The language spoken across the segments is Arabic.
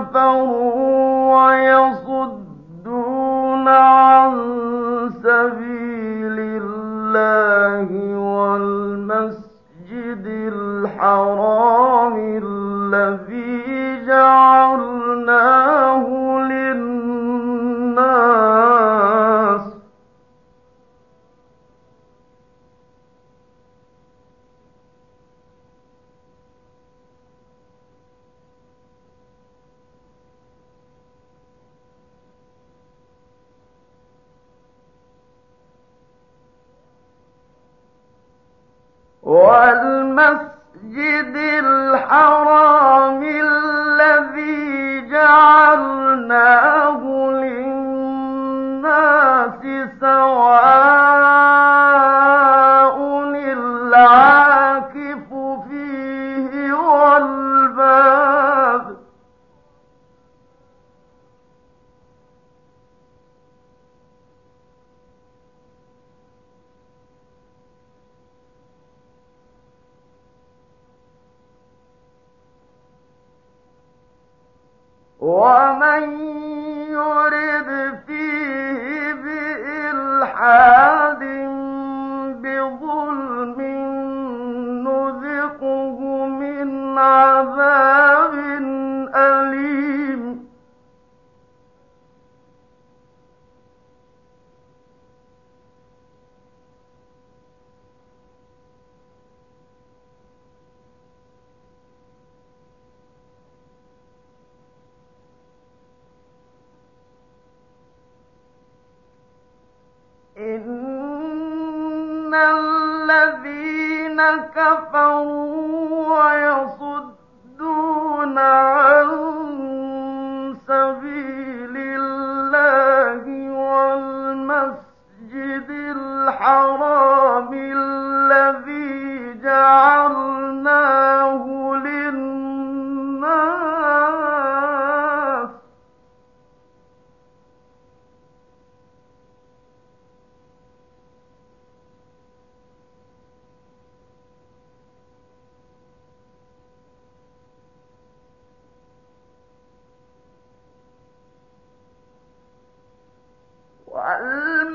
كفروا ومن يرد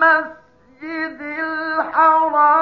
الْمَسْجِدِ الْحَرَامِ.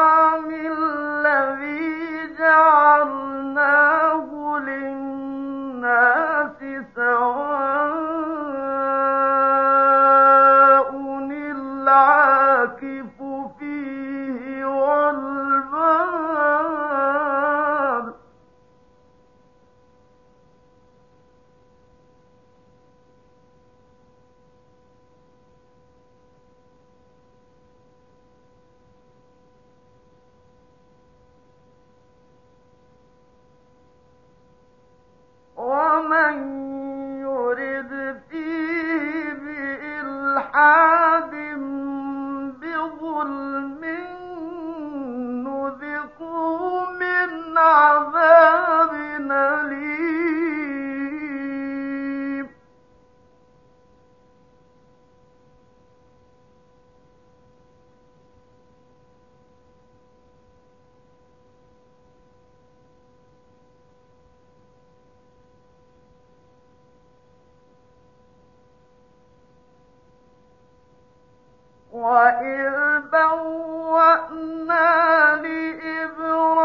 وإذ بوأنا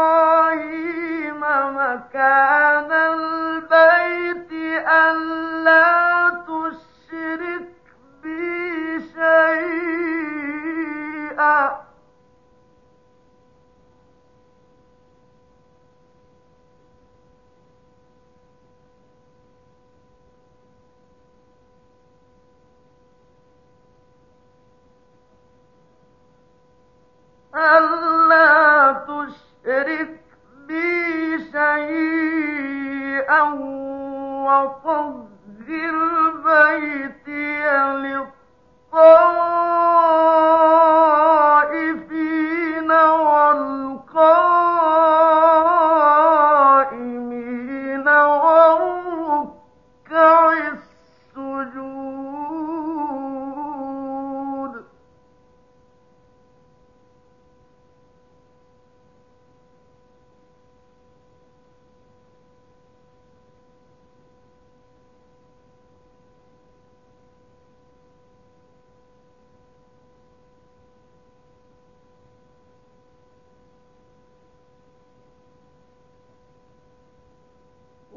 لإبراهيم مكان البيت ألا ألا تشرك بي شيئا وطهر بيتي للطاغين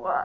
Well,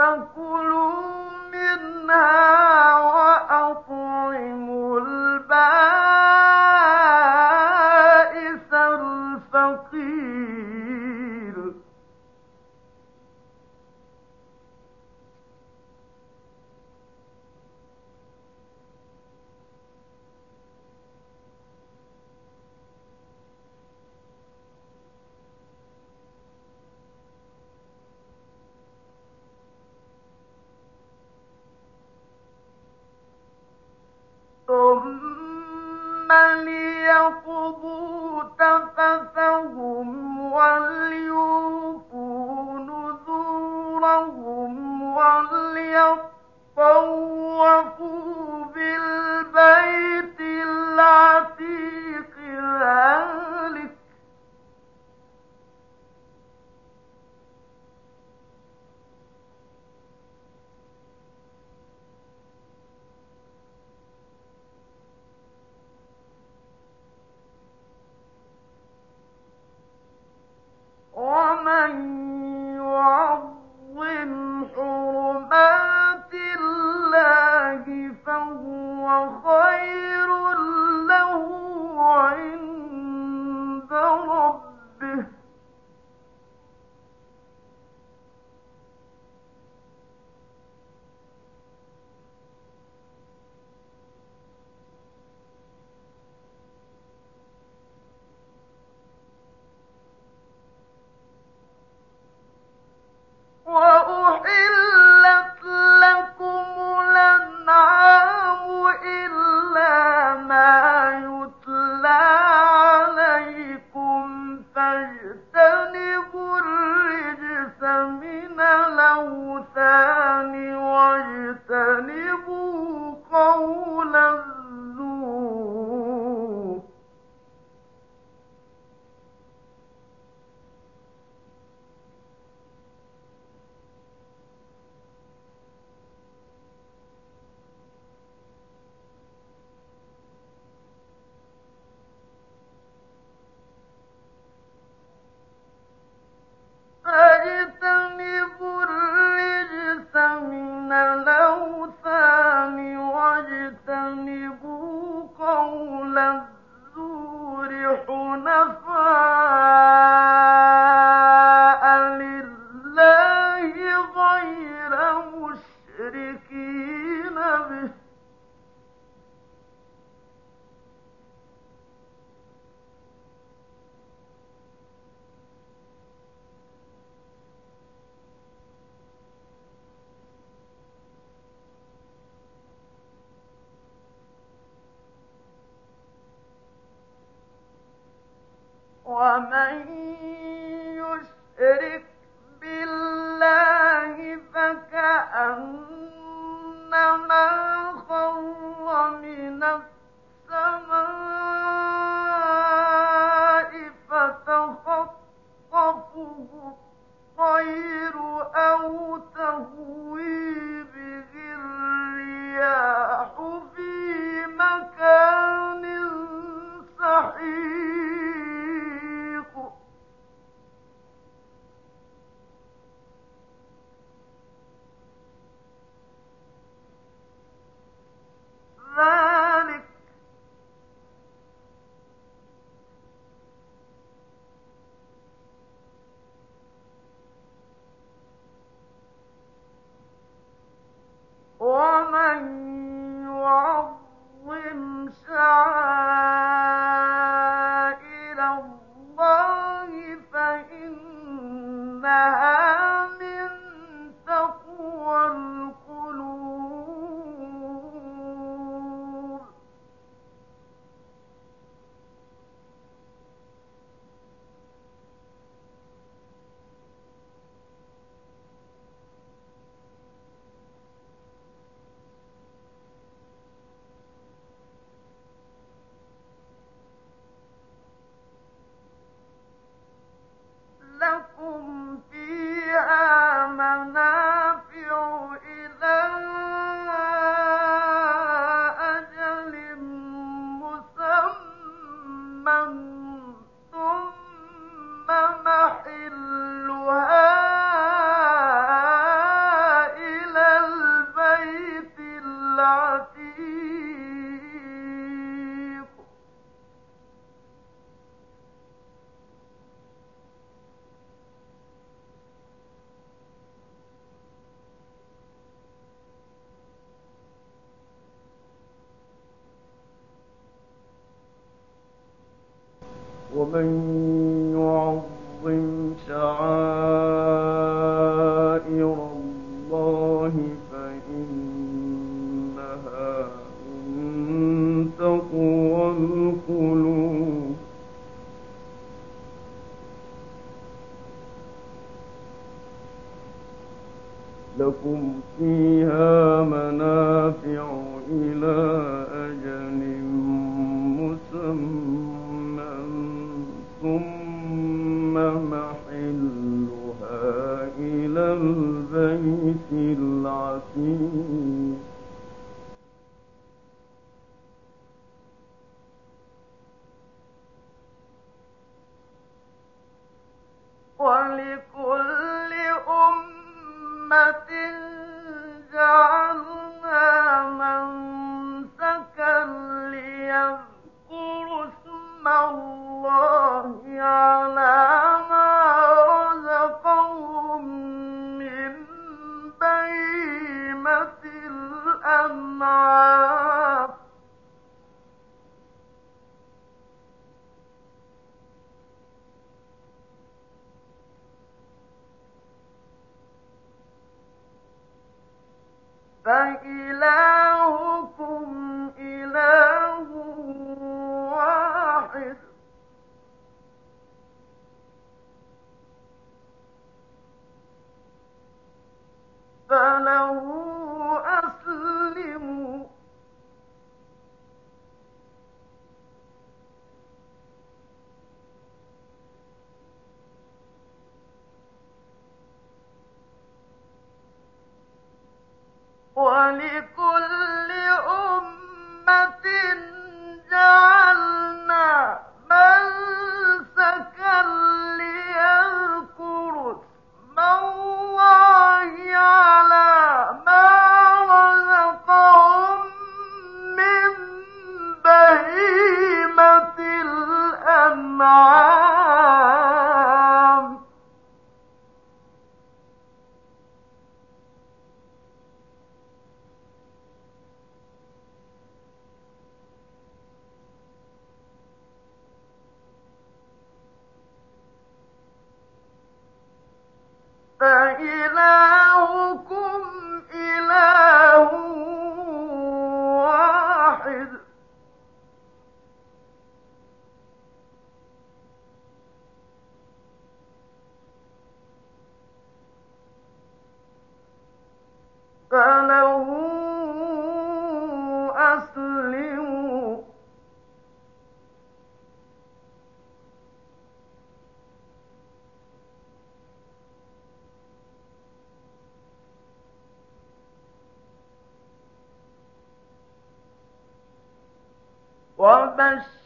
فكلوا منها وأطعموا ليقضوا تفثهم وليوفوا نذورهم وليطوفوا بالبيت العتيق العتيق 你不。أم لك رب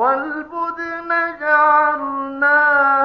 والبدن جعلناها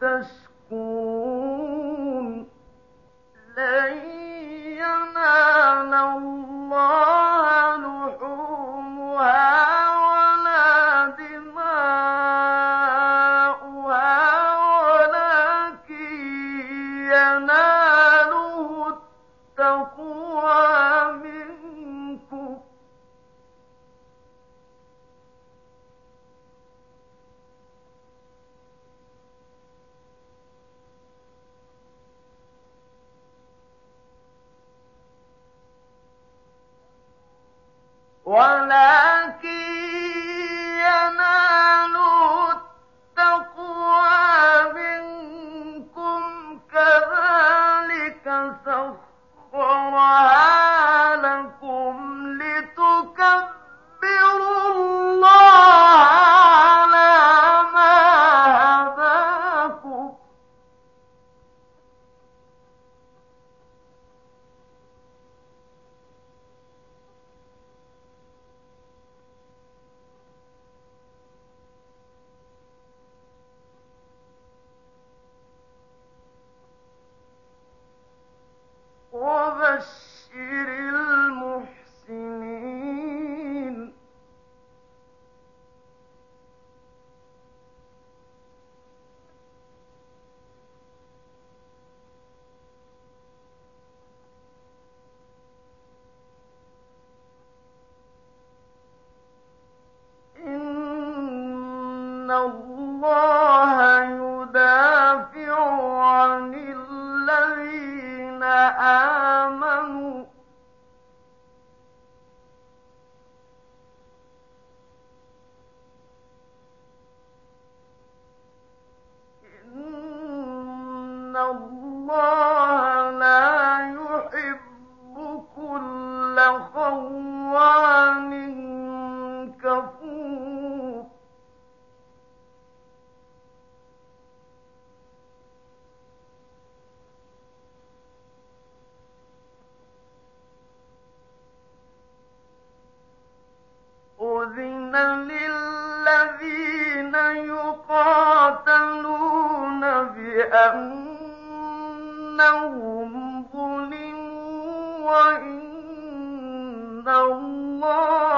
تشكرون لن ينال الله الله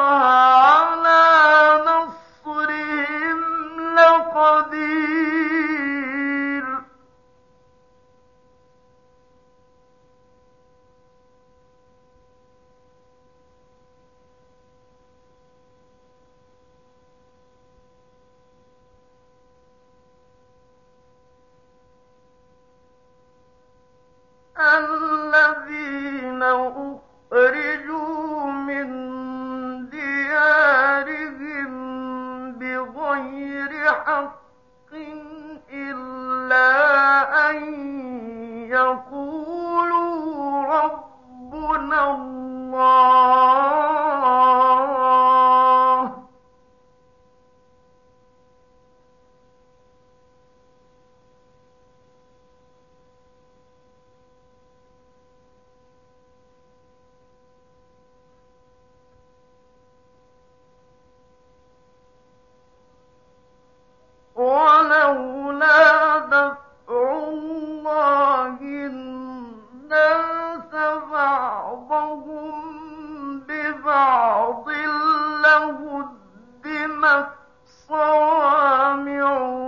الصوامع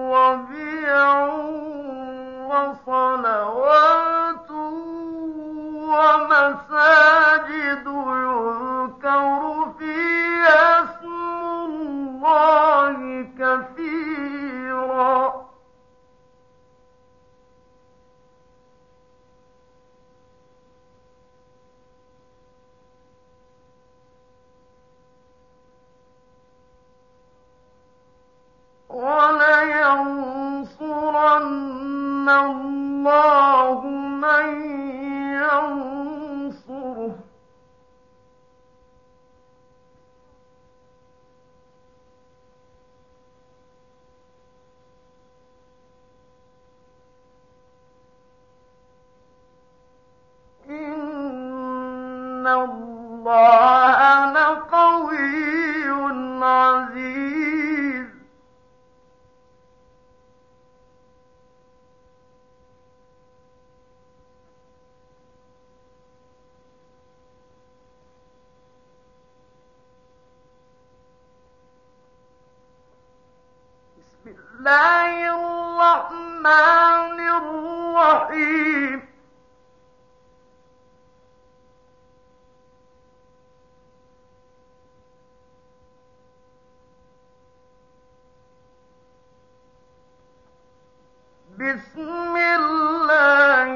بسم الله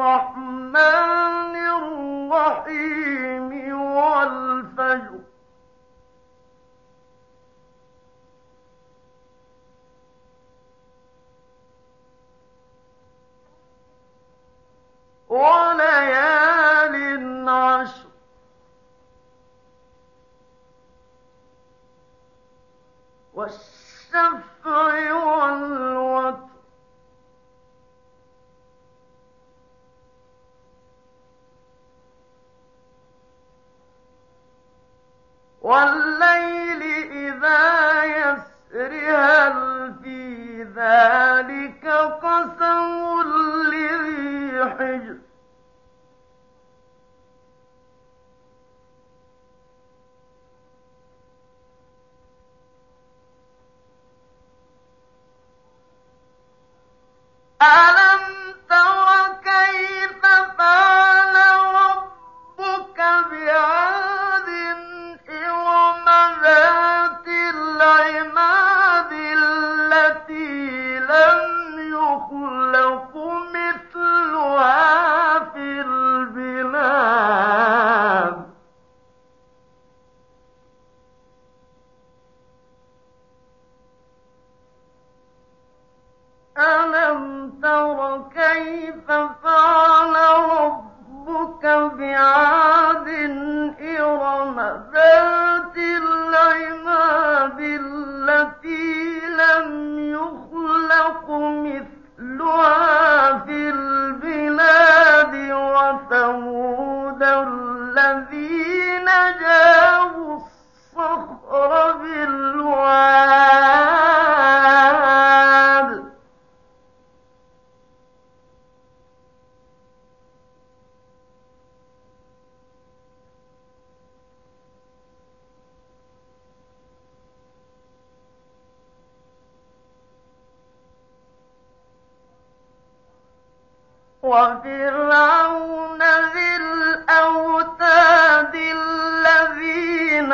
الرحمن الرحيم والفجر. وليال عشر. والشفع والوتر. والليل إذا يسر هل في ذلك قسم لذي حجر ألم تر كيف فعل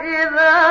وأما